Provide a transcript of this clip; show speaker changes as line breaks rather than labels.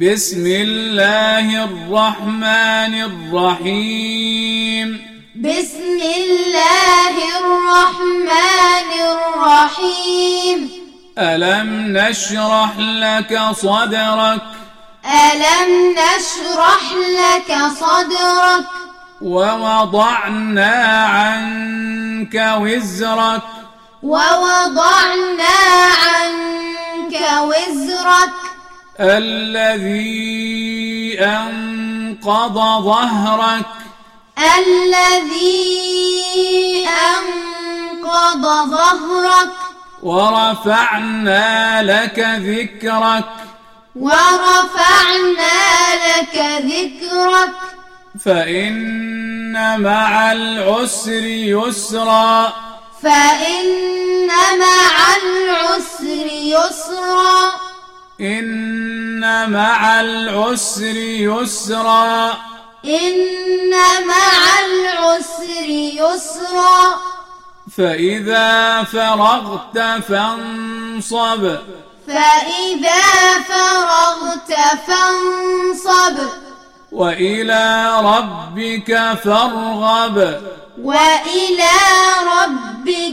بسم الله الرحمن الرحيم.
بسم الله الرحمن الرحيم.
ألم نشرح لك صدرك؟
ألم نشرح لك صدرك؟
ووضعنا عنك وزرك.
ووضعنا عنك
الذي أنقض ظهرك.
الذي أنقض ظهرك.
ورفعنا لك ذكرك.
ورفعنا لك ذكرك.
فإن مع العسر يسرا.
فإن مع العسر يسرا.
إن مع العسر يسرا.
إن مع العسر يسرا.
فإذا فرغت فانصب.
فإذا فرغت فانصب.
وإلى ربك فارغب.
وإلى ربك